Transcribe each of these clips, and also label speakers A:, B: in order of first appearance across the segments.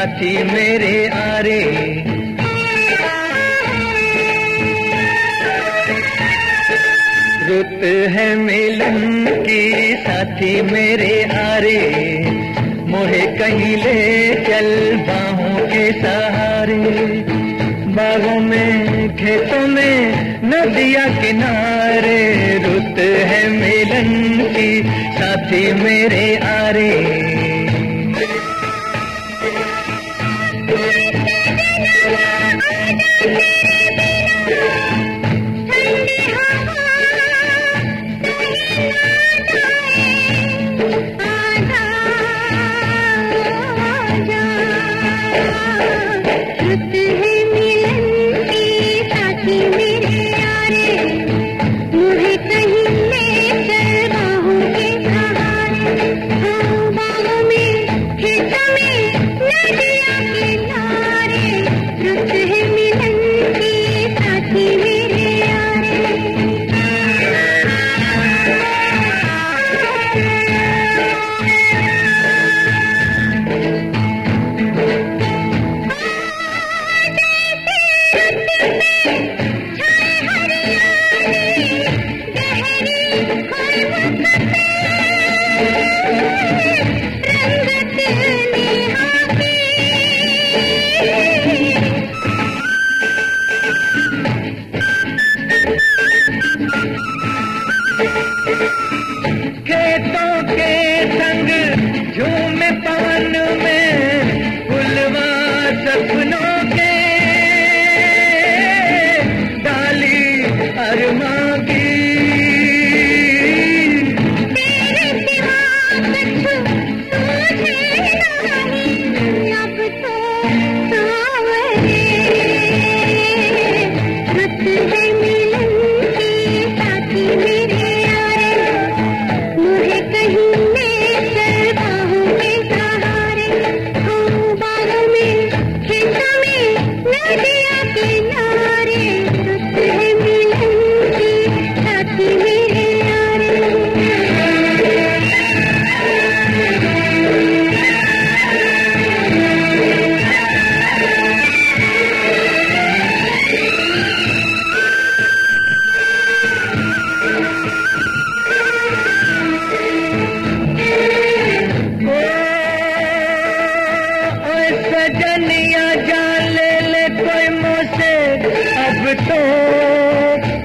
A: साथी मेरे आरे। रुत है मिलन की साथी मेरे आरे। मोहे कहीं ले चल बाहों के सहारे। बागों में, खेतों में, नदिया किनारे। रुत है मिलन की साथी मेरे आरे।
B: की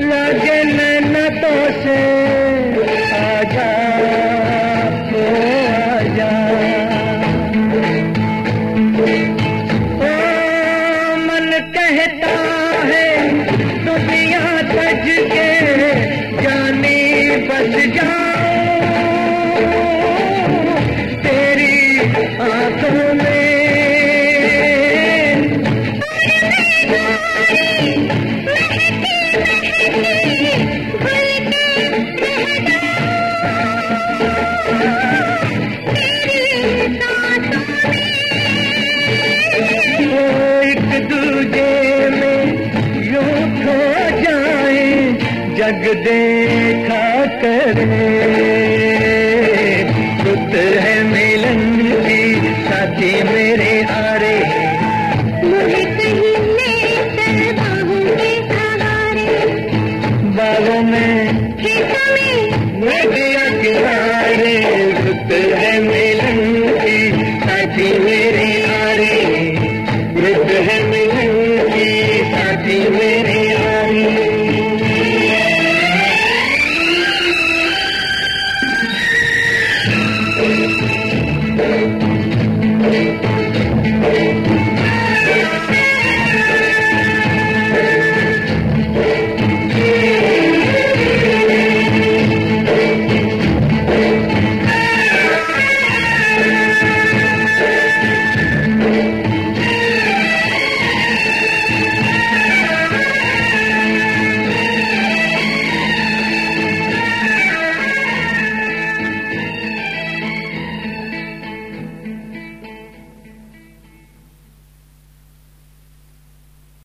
A: लगन न तो से आजा, ओ आजा। ओ मन कहता है, दुनिया तज के जाने बस जाओ तेरी आँखों में। जग देखा करे।